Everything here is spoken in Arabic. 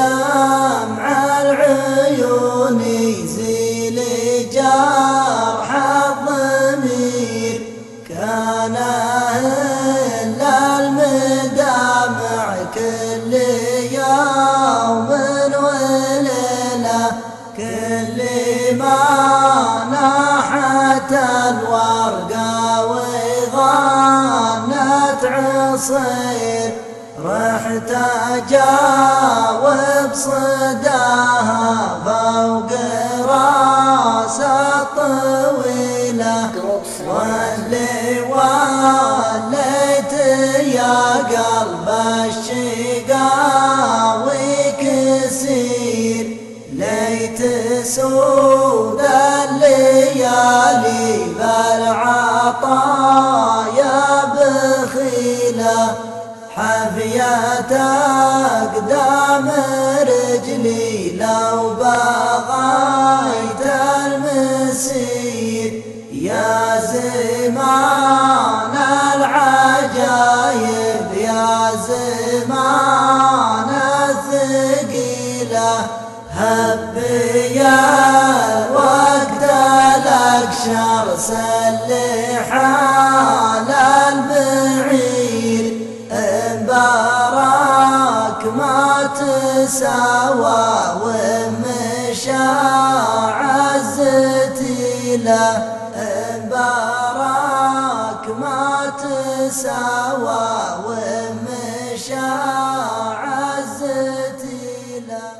دمع العيون يزيل جرح الضمير. كان إلا المدامع كل يوم وليلة كل ما ناحت الورقة وغنت عصير. رحت اجاوب صداها فوق راسه طويله واللي وليت يا قلب الشقاوي كسير ليت سود الليالي بالعطايا بخيله حفية أقدام زمان العجايب يا زمان الثقيلة. هبي الوقت الأكشر سلح على البعير. مبارك ما تساوى ومشى عزتي باراك ما تساوى ومشاع عزتي له